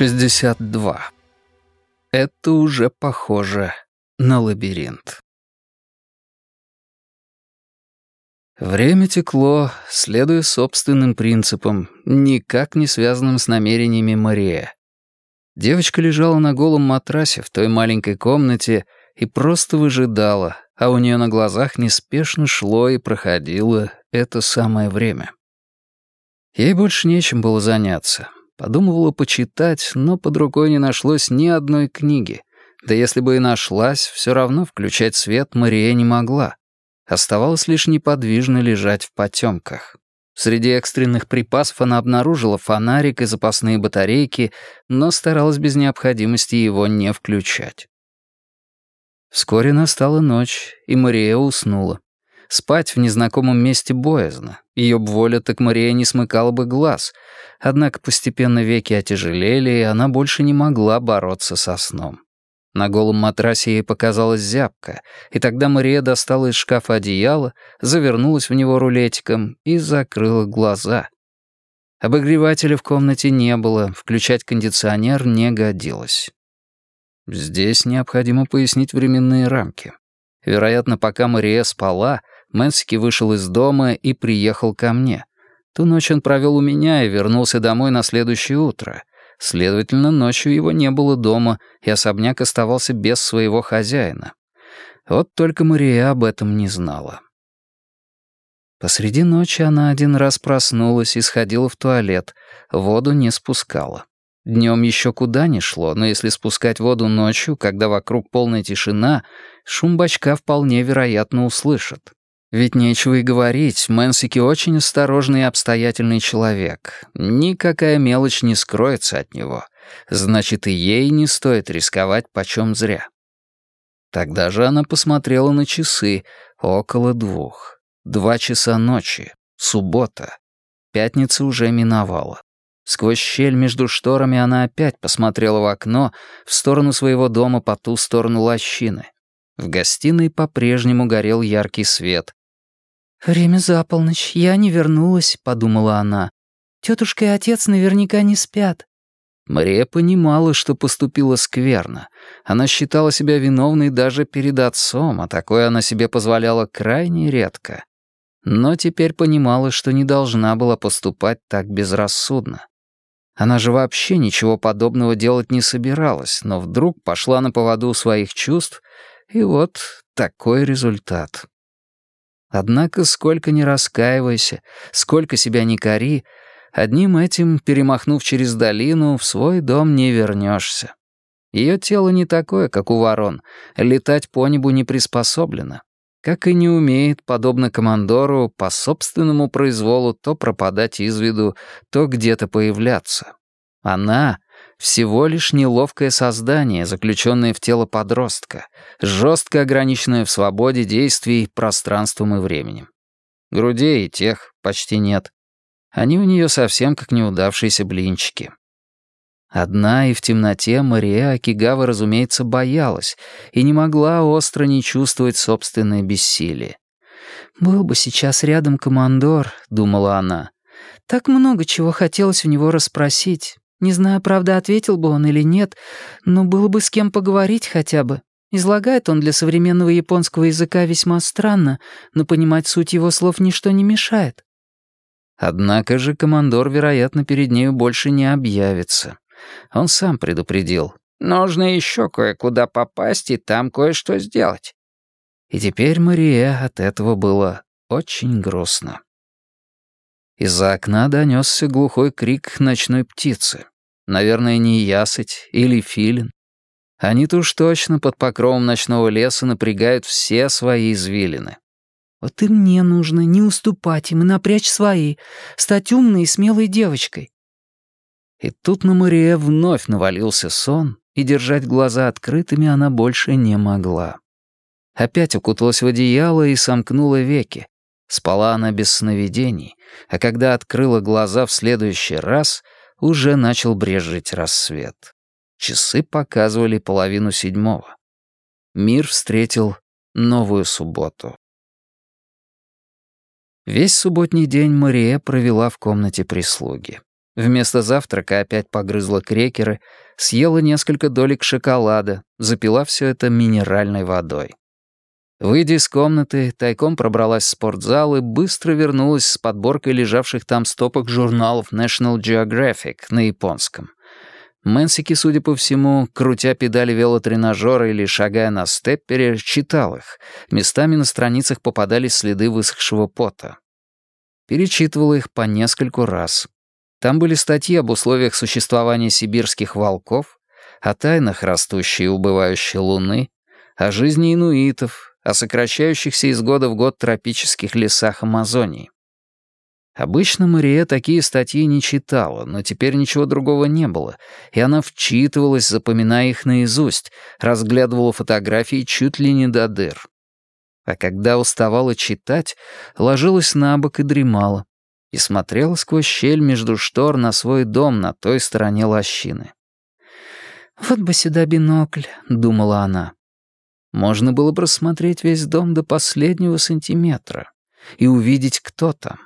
62. Это уже похоже на лабиринт. Время текло, следуя собственным принципам, никак не связанным с намерениями Мария. Девочка лежала на голом матрасе в той маленькой комнате и просто выжидала, а у нее на глазах неспешно шло и проходило это самое время. Ей больше нечем было заняться. Подумывала почитать, но под рукой не нашлось ни одной книги. Да если бы и нашлась, все равно включать свет Мария не могла. Оставалось лишь неподвижно лежать в потемках. Среди экстренных припасов она обнаружила фонарик и запасные батарейки, но старалась без необходимости его не включать. Вскоре настала ночь, и Мария уснула. Спать в незнакомом месте боязно. Ее б воля так Мария не смыкала бы глаз. Однако постепенно веки отяжелели, и она больше не могла бороться со сном. На голом матрасе ей показалась зябка, и тогда Мария достала из шкафа одеяло, завернулась в него рулетиком и закрыла глаза. Обогревателя в комнате не было, включать кондиционер не годилось. Здесь необходимо пояснить временные рамки. Вероятно, пока Мария спала, Мэнсики вышел из дома и приехал ко мне. Ту ночь он провел у меня и вернулся домой на следующее утро. Следовательно, ночью его не было дома, и особняк оставался без своего хозяина. Вот только Мария об этом не знала. Посреди ночи она один раз проснулась и сходила в туалет, воду не спускала. Днем еще куда ни шло, но если спускать воду ночью, когда вокруг полная тишина, шум бачка вполне вероятно услышат. Ведь нечего и говорить, Мэнсики очень осторожный и обстоятельный человек. Никакая мелочь не скроется от него. Значит, и ей не стоит рисковать почем зря. Тогда же она посмотрела на часы. Около двух. Два часа ночи. Суббота. Пятница уже миновала. Сквозь щель между шторами она опять посмотрела в окно в сторону своего дома по ту сторону лощины. В гостиной по-прежнему горел яркий свет, «Время за полночь, я не вернулась», — подумала она. «Тетушка и отец наверняка не спят». Мария понимала, что поступила скверно. Она считала себя виновной даже перед отцом, а такое она себе позволяла крайне редко. Но теперь понимала, что не должна была поступать так безрассудно. Она же вообще ничего подобного делать не собиралась, но вдруг пошла на поводу своих чувств, и вот такой результат. Однако сколько ни раскаивайся, сколько себя ни кори, одним этим, перемахнув через долину, в свой дом не вернешься. Ее тело не такое, как у ворон, летать по небу не приспособлено, как и не умеет, подобно командору, по собственному произволу то пропадать из виду, то где-то появляться. Она всего лишь неловкое создание, заключенное в тело подростка, жестко ограниченное в свободе действий пространством и временем. Грудей и тех почти нет. Они у нее совсем как неудавшиеся блинчики. Одна и в темноте Мария Акигава, разумеется, боялась и не могла остро не чувствовать собственное бессилие. «Был бы сейчас рядом командор», — думала она. «Так много чего хотелось у него расспросить, не знаю, правда, ответил бы он или нет, но было бы с кем поговорить хотя бы. Излагает он для современного японского языка весьма странно, но понимать суть его слов ничто не мешает. Однако же командор, вероятно, перед нею больше не объявится. Он сам предупредил. «Нужно еще кое-куда попасть и там кое-что сделать». И теперь Мария от этого было очень грустно. Из-за окна донесся глухой крик ночной птицы. Наверное, не ясыть или филин. Они-то уж точно под покровом ночного леса напрягают все свои извилины. Вот и мне нужно не уступать им и напрячь свои, стать умной и смелой девочкой. И тут на Мария вновь навалился сон, и держать глаза открытыми она больше не могла. Опять укуталась в одеяло и сомкнула веки, Спала она без сновидений, а когда открыла глаза в следующий раз, уже начал брежить рассвет. Часы показывали половину седьмого. Мир встретил новую субботу. Весь субботний день Мария провела в комнате прислуги. Вместо завтрака опять погрызла крекеры, съела несколько долек шоколада, запила все это минеральной водой. Выйдя из комнаты, тайком пробралась в спортзал и быстро вернулась с подборкой лежавших там стопок журналов National Geographic на японском. Мэнсики, судя по всему, крутя педали велотренажера или шагая на степпере, читал их. Местами на страницах попадались следы высохшего пота. Перечитывала их по нескольку раз. Там были статьи об условиях существования сибирских волков, о тайнах растущей и убывающей луны, о жизни инуитов, о сокращающихся из года в год тропических лесах Амазонии. Обычно Мария такие статьи не читала, но теперь ничего другого не было, и она вчитывалась, запоминая их наизусть, разглядывала фотографии чуть ли не до дыр. А когда уставала читать, ложилась на бок и дремала, и смотрела сквозь щель между штор на свой дом на той стороне лощины. «Вот бы сюда бинокль», — думала она. Можно было бы рассмотреть весь дом до последнего сантиметра и увидеть, кто там.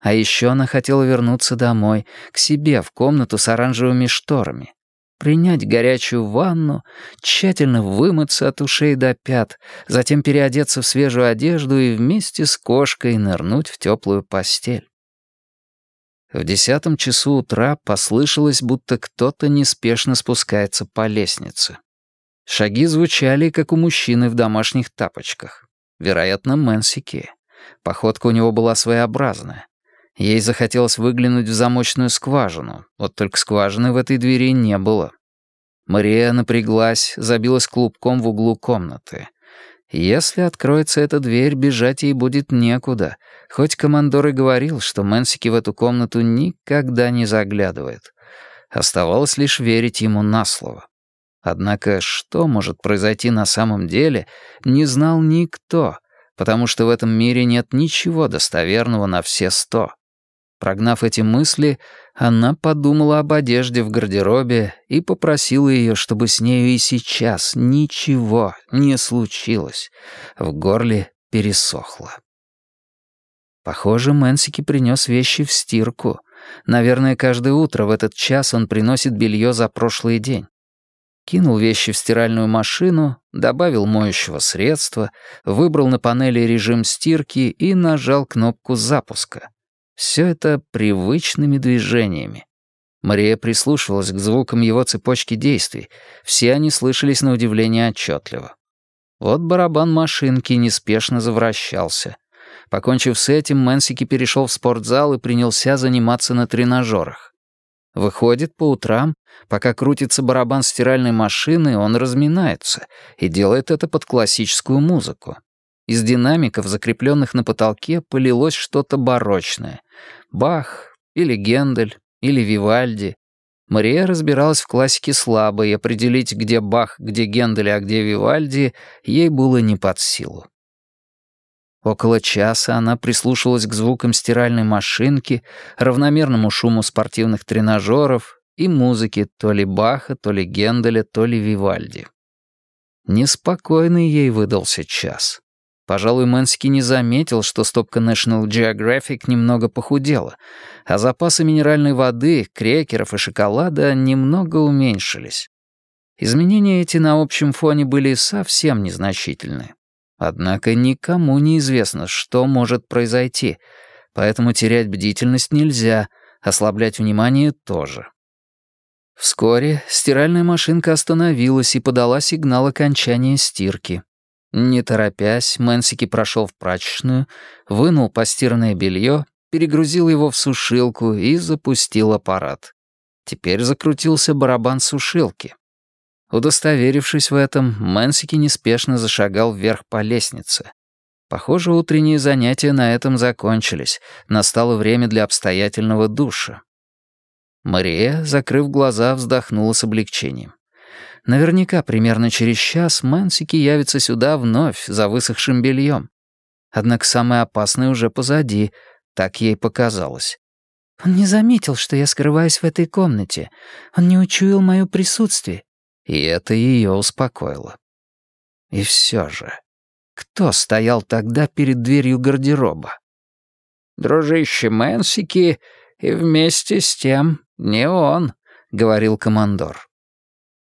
А еще она хотела вернуться домой, к себе, в комнату с оранжевыми шторами. Принять горячую ванну, тщательно вымыться от ушей до пят, затем переодеться в свежую одежду и вместе с кошкой нырнуть в теплую постель. В десятом часу утра послышалось, будто кто-то неспешно спускается по лестнице. Шаги звучали, как у мужчины в домашних тапочках. Вероятно, Мэнсики. Походка у него была своеобразная. Ей захотелось выглянуть в замочную скважину, вот только скважины в этой двери не было. Мария напряглась, забилась клубком в углу комнаты. Если откроется эта дверь, бежать ей будет некуда, хоть командор и говорил, что Мэнсики в эту комнату никогда не заглядывает. Оставалось лишь верить ему на слово. Однако что может произойти на самом деле, не знал никто, потому что в этом мире нет ничего достоверного на все сто. Прогнав эти мысли, она подумала об одежде в гардеробе и попросила ее, чтобы с нею и сейчас ничего не случилось. В горле пересохло. Похоже, Мэнсики принес вещи в стирку. Наверное, каждое утро в этот час он приносит белье за прошлый день. Кинул вещи в стиральную машину, добавил моющего средства, выбрал на панели режим стирки и нажал кнопку запуска. Все это привычными движениями. Мария прислушивалась к звукам его цепочки действий. Все они слышались на удивление отчетливо. Вот барабан машинки неспешно завращался. Покончив с этим, Мэнсики перешел в спортзал и принялся заниматься на тренажерах. Выходит, по утрам, пока крутится барабан стиральной машины, он разминается и делает это под классическую музыку. Из динамиков, закрепленных на потолке, полилось что-то барочное. Бах, или Гендель, или Вивальди. Мария разбиралась в классике слабо, и определить, где Бах, где Гендель, а где Вивальди, ей было не под силу. Около часа она прислушивалась к звукам стиральной машинки, равномерному шуму спортивных тренажеров и музыке то ли Баха, то ли Генделя, то ли Вивальди. Неспокойный ей выдался час. Пожалуй, Мэнски не заметил, что стопка National Geographic немного похудела, а запасы минеральной воды, крекеров и шоколада немного уменьшились. Изменения эти на общем фоне были совсем незначительны. Однако никому не известно, что может произойти, поэтому терять бдительность нельзя, ослаблять внимание тоже. Вскоре стиральная машинка остановилась и подала сигнал окончания стирки. Не торопясь, Мэнсики прошел в прачечную, вынул постиранное белье, перегрузил его в сушилку и запустил аппарат. Теперь закрутился барабан сушилки. Удостоверившись в этом, Мэнсики неспешно зашагал вверх по лестнице. Похоже, утренние занятия на этом закончились. Настало время для обстоятельного душа. Мария, закрыв глаза, вздохнула с облегчением. Наверняка примерно через час Мэнсики явится сюда вновь за высохшим бельем. Однако самое опасное уже позади, так ей показалось. Он не заметил, что я скрываюсь в этой комнате. Он не учуял мое присутствие. И это ее успокоило. И все же, кто стоял тогда перед дверью гардероба? «Дружище Мэнсики и вместе с тем не он», — говорил командор.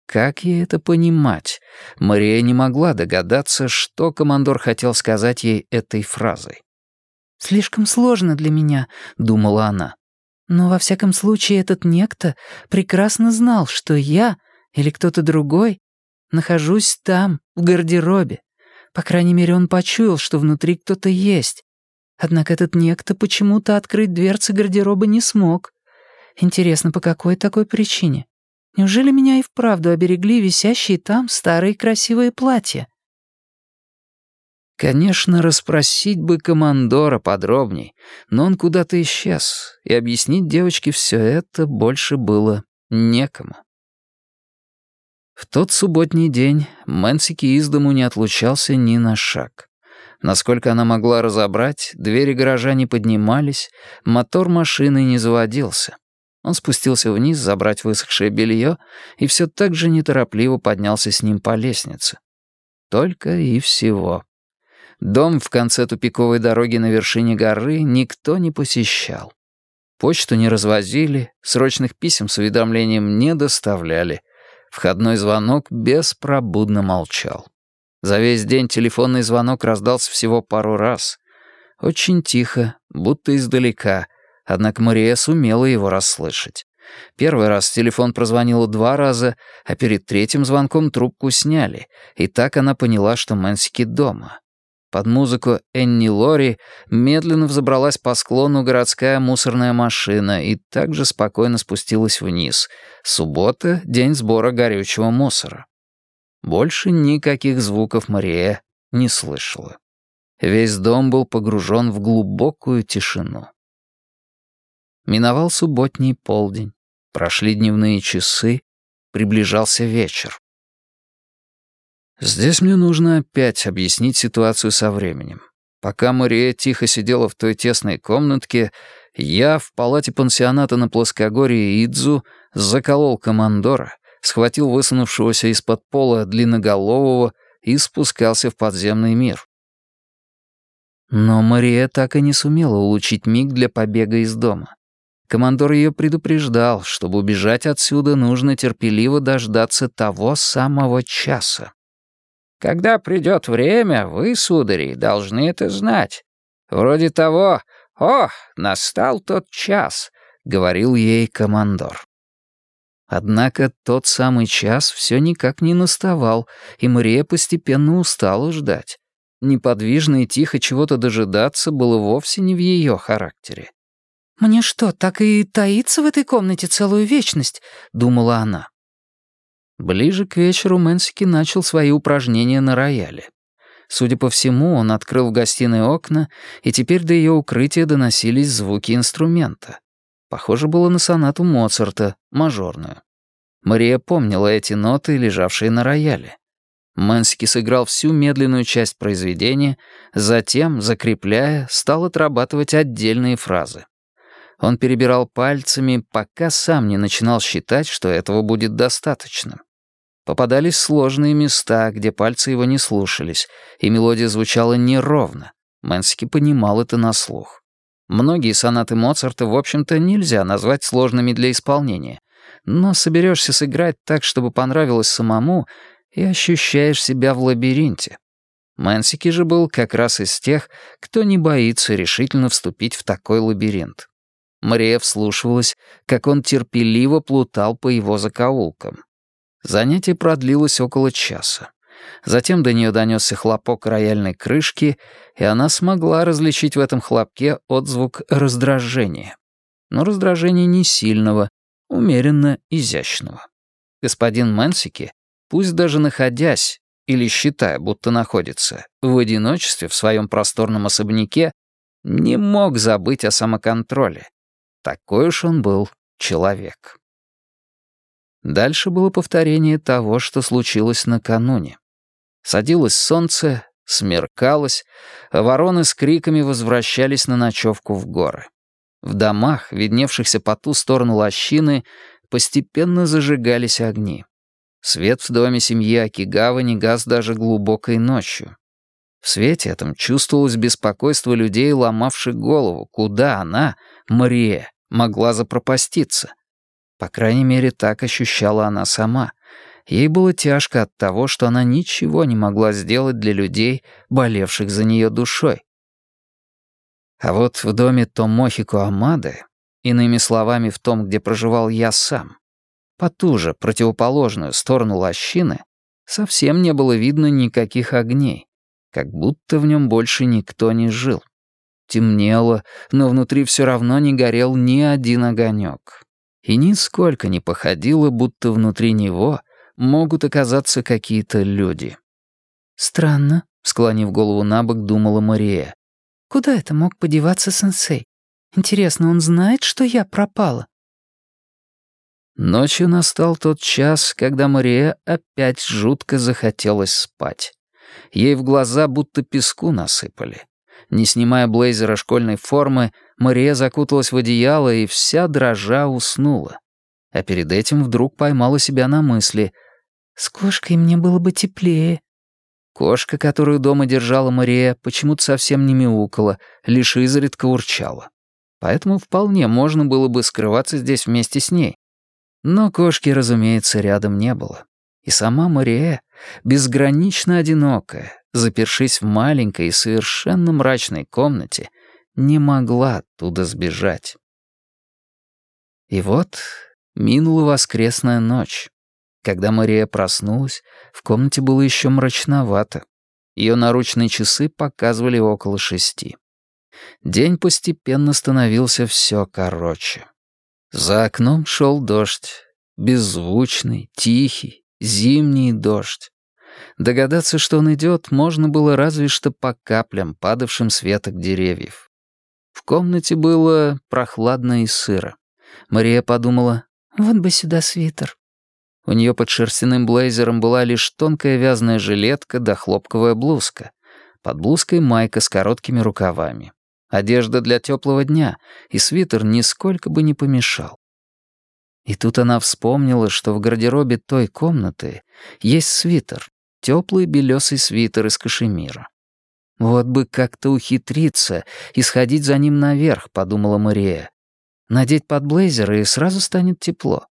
Как ей это понимать? Мария не могла догадаться, что командор хотел сказать ей этой фразой. «Слишком сложно для меня», — думала она. «Но во всяком случае этот некто прекрасно знал, что я или кто-то другой нахожусь там, в гардеробе. По крайней мере, он почуял, что внутри кто-то есть. Однако этот некто почему-то открыть дверцы гардероба не смог. Интересно, по какой такой причине? Неужели меня и вправду оберегли висящие там старые красивые платья? Конечно, расспросить бы командора подробней, но он куда-то исчез, и объяснить девочке все это больше было некому. В тот субботний день Мэнсики из дому не отлучался ни на шаг. Насколько она могла разобрать, двери гаража не поднимались, мотор машины не заводился. Он спустился вниз забрать высохшее белье и все так же неторопливо поднялся с ним по лестнице. Только и всего. Дом в конце тупиковой дороги на вершине горы никто не посещал. Почту не развозили, срочных писем с уведомлением не доставляли. Входной звонок беспробудно молчал. За весь день телефонный звонок раздался всего пару раз. Очень тихо, будто издалека, Однако Мария сумела его расслышать. Первый раз телефон прозвонила два раза, а перед третьим звонком трубку сняли, и так она поняла, что Мэнсики дома. Под музыку Энни Лори медленно взобралась по склону городская мусорная машина и также спокойно спустилась вниз. Суббота — день сбора горючего мусора. Больше никаких звуков Мария не слышала. Весь дом был погружен в глубокую тишину. Миновал субботний полдень, прошли дневные часы, приближался вечер. Здесь мне нужно опять объяснить ситуацию со временем. Пока Мария тихо сидела в той тесной комнатке, я в палате пансионата на плоскогорье Идзу заколол командора, схватил высунувшегося из-под пола длинноголового и спускался в подземный мир. Но Мария так и не сумела улучшить миг для побега из дома. Командор ее предупреждал, чтобы убежать отсюда, нужно терпеливо дождаться того самого часа. «Когда придет время, вы, судари, должны это знать. Вроде того, «О, настал тот час», — говорил ей командор. Однако тот самый час все никак не наставал, и Мария постепенно устала ждать. Неподвижно и тихо чего-то дожидаться было вовсе не в ее характере. «Мне что, так и таиться в этой комнате целую вечность?» — думала она. Ближе к вечеру Мэнсики начал свои упражнения на рояле. Судя по всему, он открыл в гостиной окна, и теперь до ее укрытия доносились звуки инструмента. Похоже было на сонату Моцарта, мажорную. Мария помнила эти ноты, лежавшие на рояле. Мэнсики сыграл всю медленную часть произведения, затем, закрепляя, стал отрабатывать отдельные фразы. Он перебирал пальцами, пока сам не начинал считать, что этого будет достаточно. Попадались сложные места, где пальцы его не слушались, и мелодия звучала неровно. Мэнски понимал это на слух. Многие сонаты Моцарта, в общем-то, нельзя назвать сложными для исполнения, но соберешься сыграть так, чтобы понравилось самому, и ощущаешь себя в лабиринте. Мэнсики же был как раз из тех, кто не боится решительно вступить в такой лабиринт. Мария вслушивалась, как он терпеливо плутал по его закоулкам. Занятие продлилось около часа. Затем до нее донесся хлопок рояльной крышки, и она смогла различить в этом хлопке отзвук раздражения. Но раздражения не сильного, умеренно изящного. Господин Мэнсики, пусть даже находясь, или считая, будто находится, в одиночестве в своем просторном особняке, не мог забыть о самоконтроле, такой уж он был человек. Дальше было повторение того, что случилось накануне. Садилось солнце, смеркалось, а вороны с криками возвращались на ночевку в горы. В домах, видневшихся по ту сторону лощины, постепенно зажигались огни. Свет в доме семьи Акигава не гас даже глубокой ночью. В свете этом чувствовалось беспокойство людей, ломавших голову, куда она, Мария, могла запропаститься. По крайней мере, так ощущала она сама. Ей было тяжко от того, что она ничего не могла сделать для людей, болевших за нее душой. А вот в доме Томохико Амады, иными словами, в том, где проживал я сам, по ту же противоположную сторону лощины, совсем не было видно никаких огней, как будто в нем больше никто не жил. Темнело, но внутри все равно не горел ни один огонек. И нисколько не походило, будто внутри него могут оказаться какие-то люди. «Странно», — склонив голову на бок, думала Мария. «Куда это мог подеваться сенсей? Интересно, он знает, что я пропала?» Ночью настал тот час, когда Мария опять жутко захотелось спать. Ей в глаза будто песку насыпали. Не снимая блейзера школьной формы, Мария закуталась в одеяло и вся дрожа уснула. А перед этим вдруг поймала себя на мысли «С кошкой мне было бы теплее». Кошка, которую дома держала Мария, почему-то совсем не мяукала, лишь изредка урчала. Поэтому вполне можно было бы скрываться здесь вместе с ней. Но кошки, разумеется, рядом не было. И сама Мария, безгранично одинокая, запершись в маленькой и совершенно мрачной комнате, не могла оттуда сбежать. И вот минула воскресная ночь. Когда Мария проснулась, в комнате было еще мрачновато. Ее наручные часы показывали около шести. День постепенно становился все короче. За окном шел дождь. Беззвучный, тихий, зимний дождь. Догадаться, что он идет, можно было разве что по каплям, падавшим с веток деревьев. В комнате было прохладно и сыро. Мария подумала, вот бы сюда свитер. У нее под шерстяным блейзером была лишь тонкая вязаная жилетка да хлопковая блузка. Под блузкой майка с короткими рукавами. Одежда для теплого дня, и свитер нисколько бы не помешал. И тут она вспомнила, что в гардеробе той комнаты есть свитер, теплый белесый свитер из кашемира. «Вот бы как-то ухитриться и сходить за ним наверх», — подумала Мария. «Надеть под блейзер, и сразу станет тепло».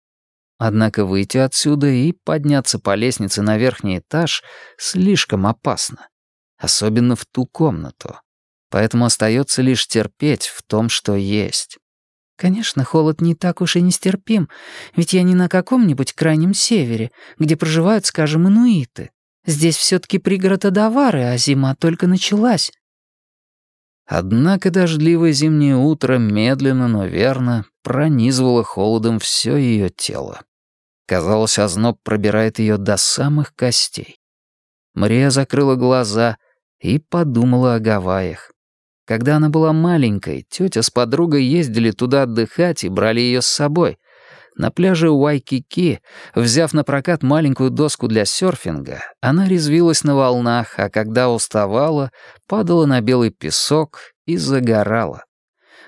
Однако выйти отсюда и подняться по лестнице на верхний этаж слишком опасно. Особенно в ту комнату поэтому остается лишь терпеть в том, что есть. Конечно, холод не так уж и нестерпим, ведь я не на каком-нибудь крайнем севере, где проживают, скажем, инуиты. Здесь все-таки пригород Адавары, а зима только началась. Однако дождливое зимнее утро медленно, но верно пронизывало холодом все ее тело. Казалось, озноб пробирает ее до самых костей. Мария закрыла глаза и подумала о Гавайях. Когда она была маленькой, тетя с подругой ездили туда отдыхать и брали ее с собой. На пляже Уайкики, взяв на прокат маленькую доску для серфинга, она резвилась на волнах, а когда уставала, падала на белый песок и загорала.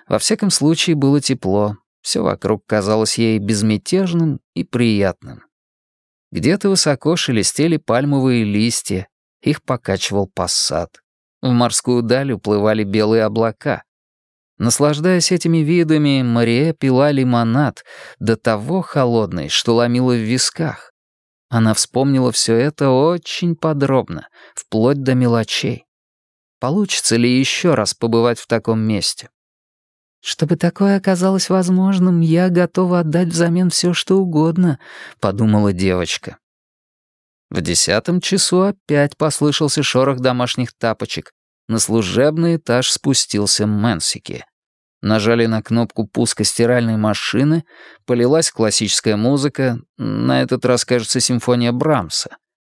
Во всяком случае, было тепло, все вокруг казалось ей безмятежным и приятным. Где-то высоко шелестели пальмовые листья, их покачивал пассат. В морскую даль уплывали белые облака. Наслаждаясь этими видами, Мария пила лимонад, до того холодный, что ломила в висках. Она вспомнила все это очень подробно, вплоть до мелочей. Получится ли еще раз побывать в таком месте? «Чтобы такое оказалось возможным, я готова отдать взамен все, что угодно», — подумала девочка. В десятом часу опять послышался шорох домашних тапочек. На служебный этаж спустился Мэнсики. Нажали на кнопку пуска стиральной машины, полилась классическая музыка, на этот раз, кажется, симфония Брамса.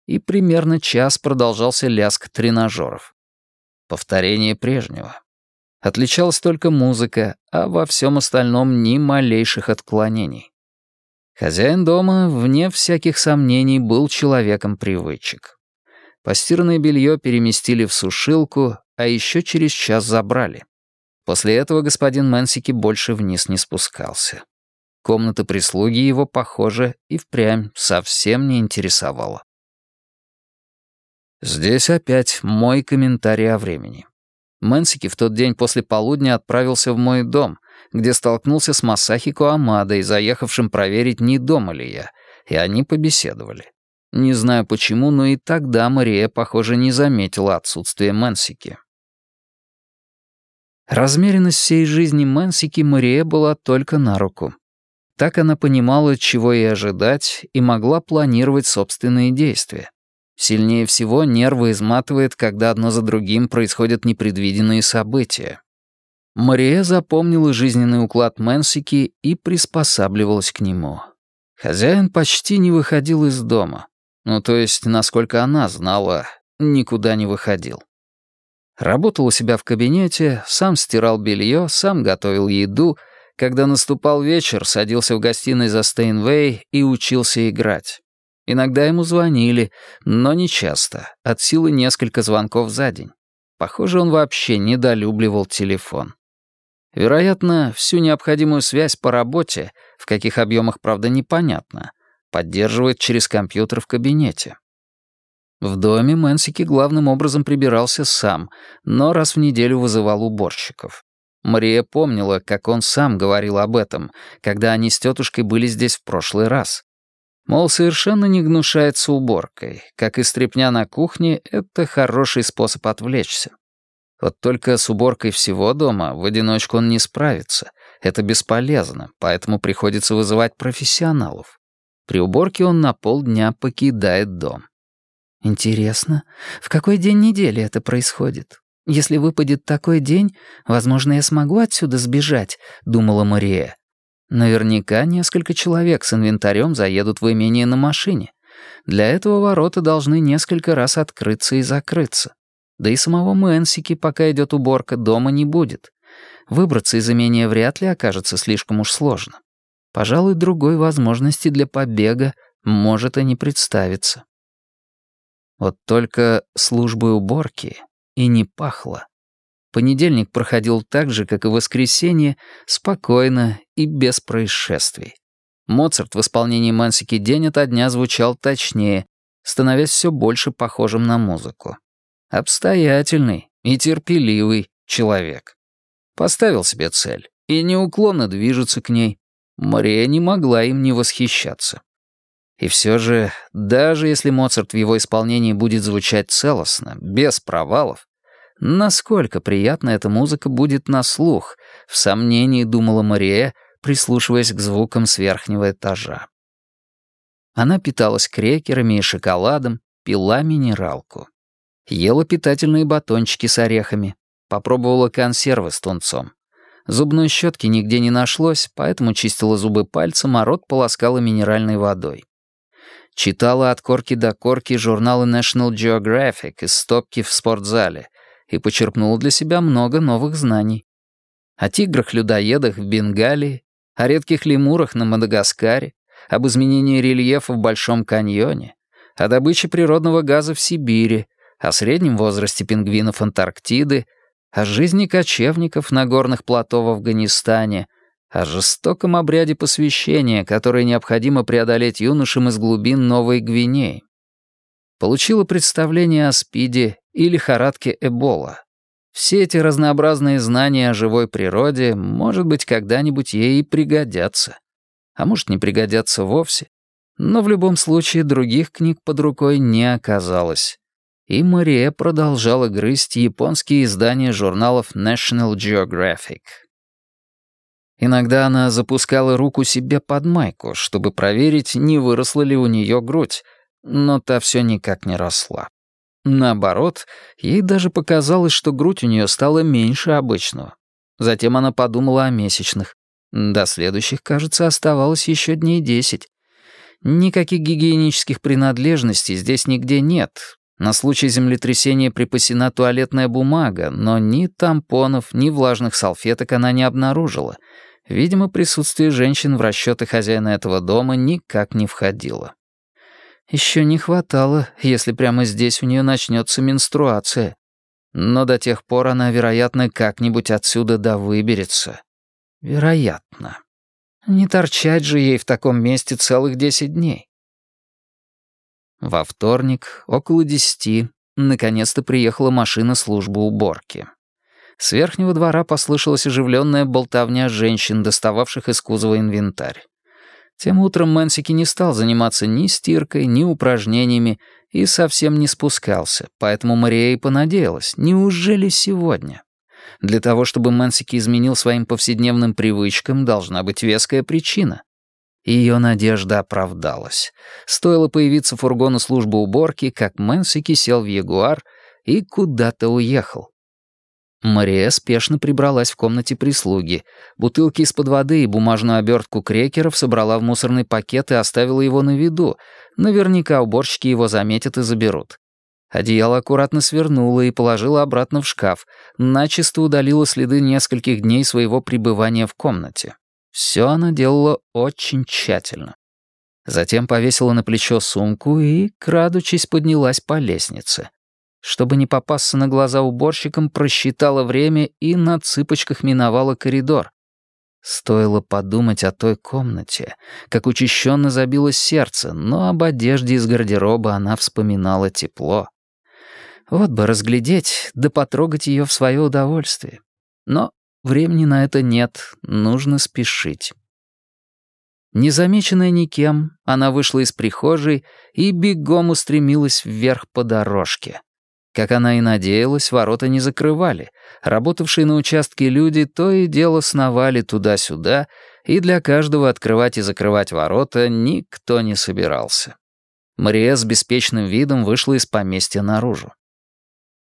И примерно час продолжался лязг тренажеров. Повторение прежнего. Отличалась только музыка, а во всем остальном ни малейших отклонений. Хозяин дома, вне всяких сомнений, был человеком привычек. Постиранное белье переместили в сушилку, а еще через час забрали. После этого господин Мэнсики больше вниз не спускался. Комната прислуги его, похоже, и впрямь совсем не интересовала. Здесь опять мой комментарий о времени. Мэнсики в тот день после полудня отправился в мой дом, где столкнулся с Масахико Амадой, заехавшим проверить, не дома ли я, и они побеседовали. Не знаю почему, но и тогда Мария, похоже, не заметила отсутствие Мэнсики. Размеренность всей жизни Мэнсики Мария была только на руку. Так она понимала, чего ей ожидать, и могла планировать собственные действия. Сильнее всего нервы изматывает, когда одно за другим происходят непредвиденные события. Мария запомнила жизненный уклад Мэнсики и приспосабливалась к нему. Хозяин почти не выходил из дома. Ну, то есть, насколько она знала, никуда не выходил. Работал у себя в кабинете, сам стирал белье, сам готовил еду. Когда наступал вечер, садился в гостиной за Стейнвей и учился играть. Иногда ему звонили, но не часто, от силы несколько звонков за день. Похоже, он вообще недолюбливал телефон. Вероятно, всю необходимую связь по работе, в каких объемах, правда, непонятно, поддерживает через компьютер в кабинете. В доме Мэнсики главным образом прибирался сам, но раз в неделю вызывал уборщиков. Мария помнила, как он сам говорил об этом, когда они с тетушкой были здесь в прошлый раз. Мол, совершенно не гнушается уборкой. Как и стряпня на кухне, это хороший способ отвлечься. Вот только с уборкой всего дома в одиночку он не справится. Это бесполезно, поэтому приходится вызывать профессионалов. При уборке он на полдня покидает дом. Интересно, в какой день недели это происходит? Если выпадет такой день, возможно, я смогу отсюда сбежать, думала Мария. Наверняка несколько человек с инвентарем заедут в имение на машине. Для этого ворота должны несколько раз открыться и закрыться. Да и самого Мэнсики, пока идет уборка, дома не будет. Выбраться из имения вряд ли окажется слишком уж сложно. Пожалуй, другой возможности для побега может и не представиться. Вот только службой уборки и не пахло. Понедельник проходил так же, как и воскресенье, спокойно и без происшествий. Моцарт в исполнении Мансики день ото дня звучал точнее, становясь все больше похожим на музыку. Обстоятельный и терпеливый человек. Поставил себе цель и неуклонно движется к ней. Мария не могла им не восхищаться. И все же, даже если Моцарт в его исполнении будет звучать целостно, без провалов, Насколько приятна эта музыка будет на слух, в сомнении думала Мария, прислушиваясь к звукам с верхнего этажа. Она питалась крекерами и шоколадом, пила минералку. Ела питательные батончики с орехами, попробовала консервы с тунцом. Зубной щетки нигде не нашлось, поэтому чистила зубы пальцем, а рот полоскала минеральной водой. Читала от корки до корки журналы National Geographic из стопки в спортзале и почерпнула для себя много новых знаний. О тиграх-людоедах в Бенгалии, о редких лемурах на Мадагаскаре, об изменении рельефа в Большом каньоне, о добыче природного газа в Сибири, о среднем возрасте пингвинов Антарктиды, о жизни кочевников на горных плато в Афганистане, о жестоком обряде посвящения, который необходимо преодолеть юношам из глубин Новой Гвинеи. Получила представление о СПИДе и лихорадке Эбола. Все эти разнообразные знания о живой природе, может быть, когда-нибудь ей и пригодятся. А может, не пригодятся вовсе. Но в любом случае других книг под рукой не оказалось. И Мария продолжала грызть японские издания журналов National Geographic. Иногда она запускала руку себе под майку, чтобы проверить, не выросла ли у нее грудь, но та все никак не росла. Наоборот, ей даже показалось, что грудь у нее стала меньше обычного. Затем она подумала о месячных. До следующих, кажется, оставалось еще дней десять. Никаких гигиенических принадлежностей здесь нигде нет. На случай землетрясения припасена туалетная бумага, но ни тампонов, ни влажных салфеток она не обнаружила. Видимо, присутствие женщин в расчеты хозяина этого дома никак не входило. Еще не хватало, если прямо здесь у нее начнется менструация. Но до тех пор она, вероятно, как-нибудь отсюда да выберется. Вероятно. Не торчать же ей в таком месте целых десять дней. Во вторник, около десяти, наконец-то приехала машина службы уборки. С верхнего двора послышалась оживленная болтовня женщин, достававших из кузова инвентарь. Тем утром Мэнсики не стал заниматься ни стиркой, ни упражнениями и совсем не спускался, поэтому Мария и понадеялась, неужели сегодня? Для того, чтобы Мэнсики изменил своим повседневным привычкам, должна быть веская причина. Ее надежда оправдалась. Стоило появиться фургону службы уборки, как Мэнсики сел в Ягуар и куда-то уехал. Мария спешно прибралась в комнате прислуги. Бутылки из-под воды и бумажную обертку крекеров собрала в мусорный пакет и оставила его на виду. Наверняка уборщики его заметят и заберут. Одеяло аккуратно свернула и положила обратно в шкаф, начисто удалила следы нескольких дней своего пребывания в комнате. Все она делала очень тщательно. Затем повесила на плечо сумку и, крадучись, поднялась по лестнице. Чтобы не попасться на глаза уборщикам, просчитала время и на цыпочках миновала коридор. Стоило подумать о той комнате, как учащенно забилось сердце, но об одежде из гардероба она вспоминала тепло. Вот бы разглядеть, да потрогать ее в свое удовольствие. Но времени на это нет, нужно спешить. Незамеченная никем, она вышла из прихожей и бегом устремилась вверх по дорожке. Как она и надеялась, ворота не закрывали. Работавшие на участке люди то и дело сновали туда-сюда, и для каждого открывать и закрывать ворота никто не собирался. Мария с беспечным видом вышла из поместья наружу.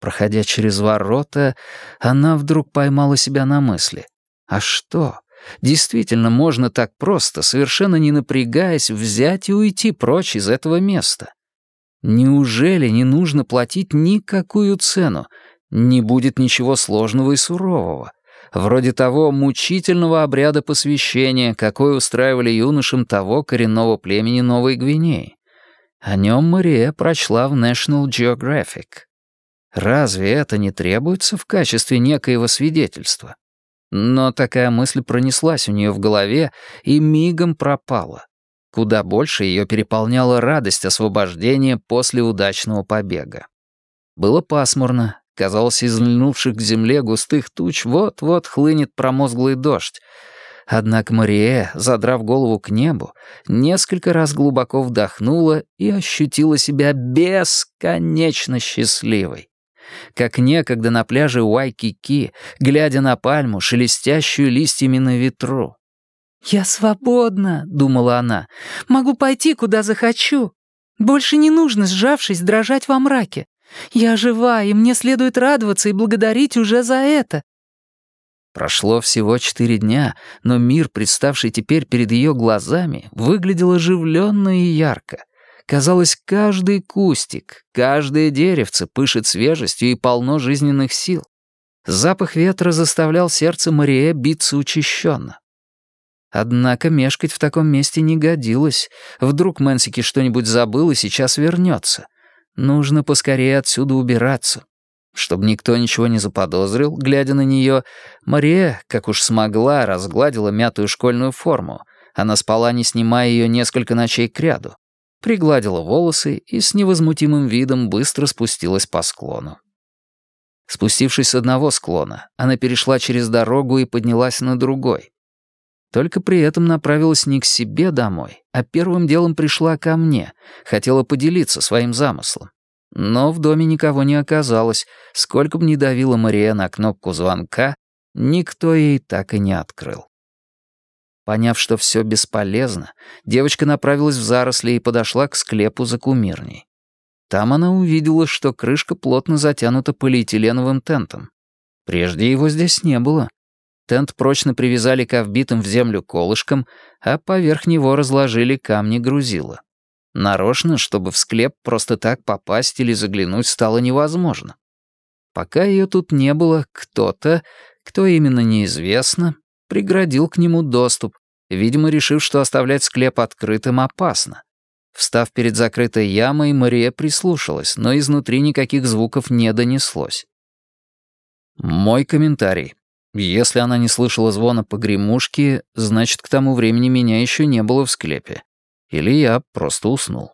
Проходя через ворота, она вдруг поймала себя на мысли. А что? Действительно, можно так просто, совершенно не напрягаясь, взять и уйти прочь из этого места. Неужели не нужно платить никакую цену? Не будет ничего сложного и сурового. Вроде того мучительного обряда посвящения, какой устраивали юношам того коренного племени Новой Гвинеи. О нем Мария прочла в National Geographic. Разве это не требуется в качестве некоего свидетельства? Но такая мысль пронеслась у нее в голове и мигом пропала. Куда больше ее переполняла радость освобождения после удачного побега. Было пасмурно, казалось, из льнувших к земле густых туч вот-вот хлынет промозглый дождь. Однако Мария, задрав голову к небу, несколько раз глубоко вдохнула и ощутила себя бесконечно счастливой. Как некогда на пляже Уайкики, глядя на пальму, шелестящую листьями на ветру. «Я свободна», — думала она. «Могу пойти, куда захочу. Больше не нужно, сжавшись, дрожать во мраке. Я жива, и мне следует радоваться и благодарить уже за это». Прошло всего четыре дня, но мир, представший теперь перед ее глазами, выглядел оживленно и ярко. Казалось, каждый кустик, каждое деревце пышет свежестью и полно жизненных сил. Запах ветра заставлял сердце Мария биться учащенно. Однако мешкать в таком месте не годилось. Вдруг Мэнсики что-нибудь забыл и сейчас вернется. Нужно поскорее отсюда убираться. Чтобы никто ничего не заподозрил, глядя на нее, Мария, как уж смогла, разгладила мятую школьную форму. Она спала, не снимая ее несколько ночей кряду. Пригладила волосы и с невозмутимым видом быстро спустилась по склону. Спустившись с одного склона, она перешла через дорогу и поднялась на другой. Только при этом направилась не к себе домой, а первым делом пришла ко мне, хотела поделиться своим замыслом. Но в доме никого не оказалось, сколько бы ни давила Мария на кнопку звонка, никто ей так и не открыл. Поняв, что все бесполезно, девочка направилась в заросли и подошла к склепу за кумирней. Там она увидела, что крышка плотно затянута полиэтиленовым тентом. Прежде его здесь не было. Тент прочно привязали к вбитым в землю колышкам, а поверх него разложили камни грузила. Нарочно, чтобы в склеп просто так попасть или заглянуть стало невозможно. Пока ее тут не было, кто-то, кто именно неизвестно, преградил к нему доступ, видимо, решив, что оставлять склеп открытым опасно. Встав перед закрытой ямой, Мария прислушалась, но изнутри никаких звуков не донеслось. Мой комментарий. Если она не слышала звона погремушки, значит, к тому времени меня еще не было в склепе. Или я просто уснул.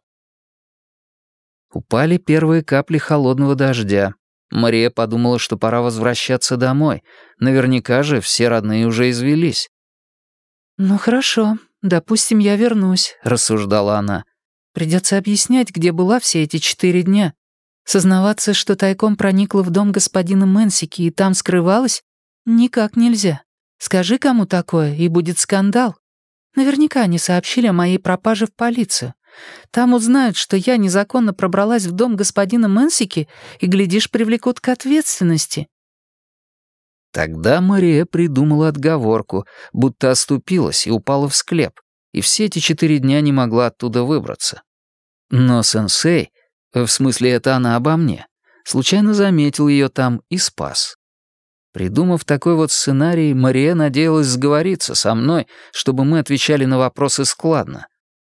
Упали первые капли холодного дождя. Мария подумала, что пора возвращаться домой. Наверняка же все родные уже извелись. «Ну хорошо, допустим, я вернусь», — рассуждала она. «Придется объяснять, где была все эти четыре дня. Сознаваться, что тайком проникла в дом господина Мэнсики и там скрывалась, никак нельзя. Скажи кому такое, и будет скандал. Наверняка они сообщили о моей пропаже в полицию. Там узнают, что я незаконно пробралась в дом господина Мэнсики и, глядишь, привлекут к ответственности». Тогда Мария придумала отговорку, будто оступилась и упала в склеп, и все эти четыре дня не могла оттуда выбраться. Но сенсей, в смысле это она обо мне, случайно заметил ее там и спас. Придумав такой вот сценарий, Мария надеялась сговориться со мной, чтобы мы отвечали на вопросы складно,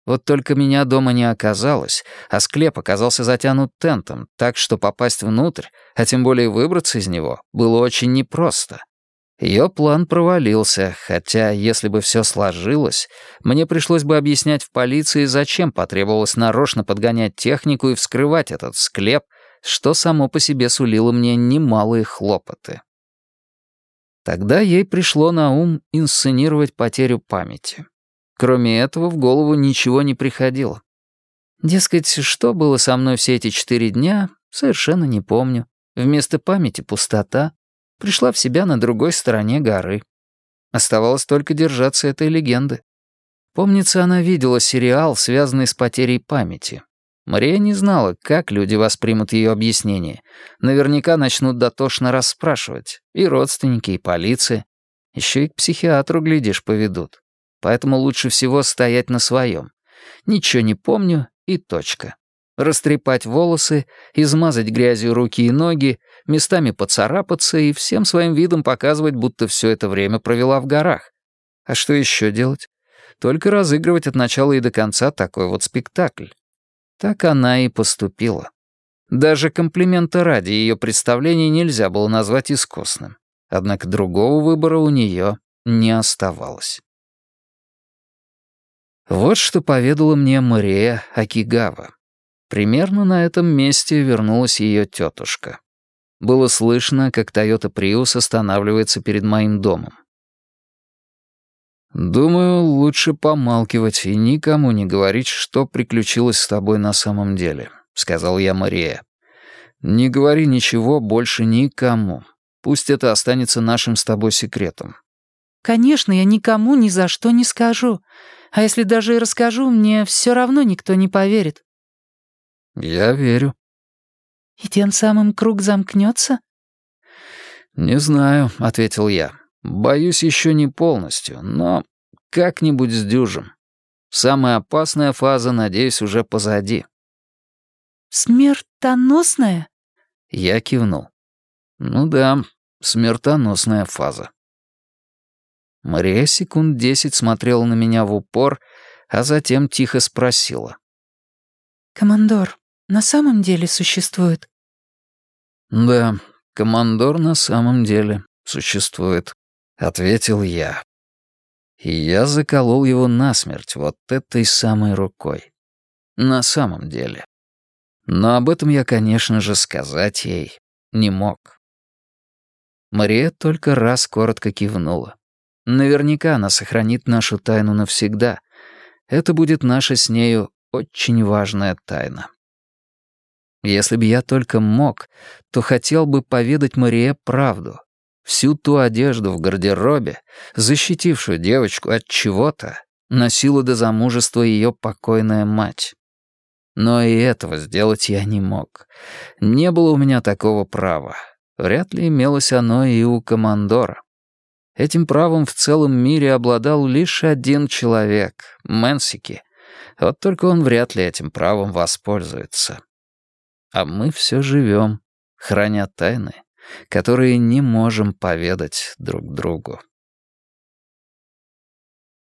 вот только меня дома не оказалось, а склеп оказался затянут тентом, так что попасть внутрь, а тем более выбраться из него, было очень непросто. Ее план провалился, хотя, если бы все сложилось, мне пришлось бы объяснять в полиции, зачем потребовалось нарочно подгонять технику и вскрывать этот склеп, что само по себе сулило мне немалые хлопоты. Тогда ей пришло на ум инсценировать потерю памяти. Кроме этого, в голову ничего не приходило. Дескать, что было со мной все эти четыре дня, совершенно не помню. Вместо памяти пустота. Пришла в себя на другой стороне горы. Оставалось только держаться этой легенды. Помнится, она видела сериал, связанный с потерей памяти. Мария не знала, как люди воспримут ее объяснение. Наверняка начнут дотошно расспрашивать. И родственники, и полиция. Еще и к психиатру, глядишь, поведут поэтому лучше всего стоять на своем. Ничего не помню и точка. Растрепать волосы, измазать грязью руки и ноги, местами поцарапаться и всем своим видом показывать, будто все это время провела в горах. А что еще делать? Только разыгрывать от начала и до конца такой вот спектакль. Так она и поступила. Даже комплимента ради ее представление нельзя было назвать искусным. Однако другого выбора у нее не оставалось. Вот что поведала мне Мария Акигава. Примерно на этом месте вернулась ее тетушка. Было слышно, как Toyota Prius останавливается перед моим домом. «Думаю, лучше помалкивать и никому не говорить, что приключилось с тобой на самом деле», — сказал я Мария. «Не говори ничего больше никому. Пусть это останется нашим с тобой секретом». «Конечно, я никому ни за что не скажу. А если даже и расскажу, мне все равно никто не поверит». «Я верю». «И тем самым круг замкнется?» «Не знаю», — ответил я. «Боюсь еще не полностью, но как-нибудь сдюжим. Самая опасная фаза, надеюсь, уже позади». «Смертоносная?» Я кивнул. «Ну да, смертоносная фаза». Мария секунд десять смотрела на меня в упор, а затем тихо спросила. «Командор на самом деле существует?» «Да, командор на самом деле существует», — ответил я. И я заколол его насмерть вот этой самой рукой. На самом деле. Но об этом я, конечно же, сказать ей не мог. Мария только раз коротко кивнула. Наверняка она сохранит нашу тайну навсегда. Это будет наша с нею очень важная тайна. Если бы я только мог, то хотел бы поведать Марие правду. Всю ту одежду в гардеробе, защитившую девочку от чего-то, носила до замужества ее покойная мать. Но и этого сделать я не мог. Не было у меня такого права. Вряд ли имелось оно и у командора. Этим правом в целом мире обладал лишь один человек — Мэнсики. Вот только он вряд ли этим правом воспользуется. А мы все живем, храня тайны, которые не можем поведать друг другу.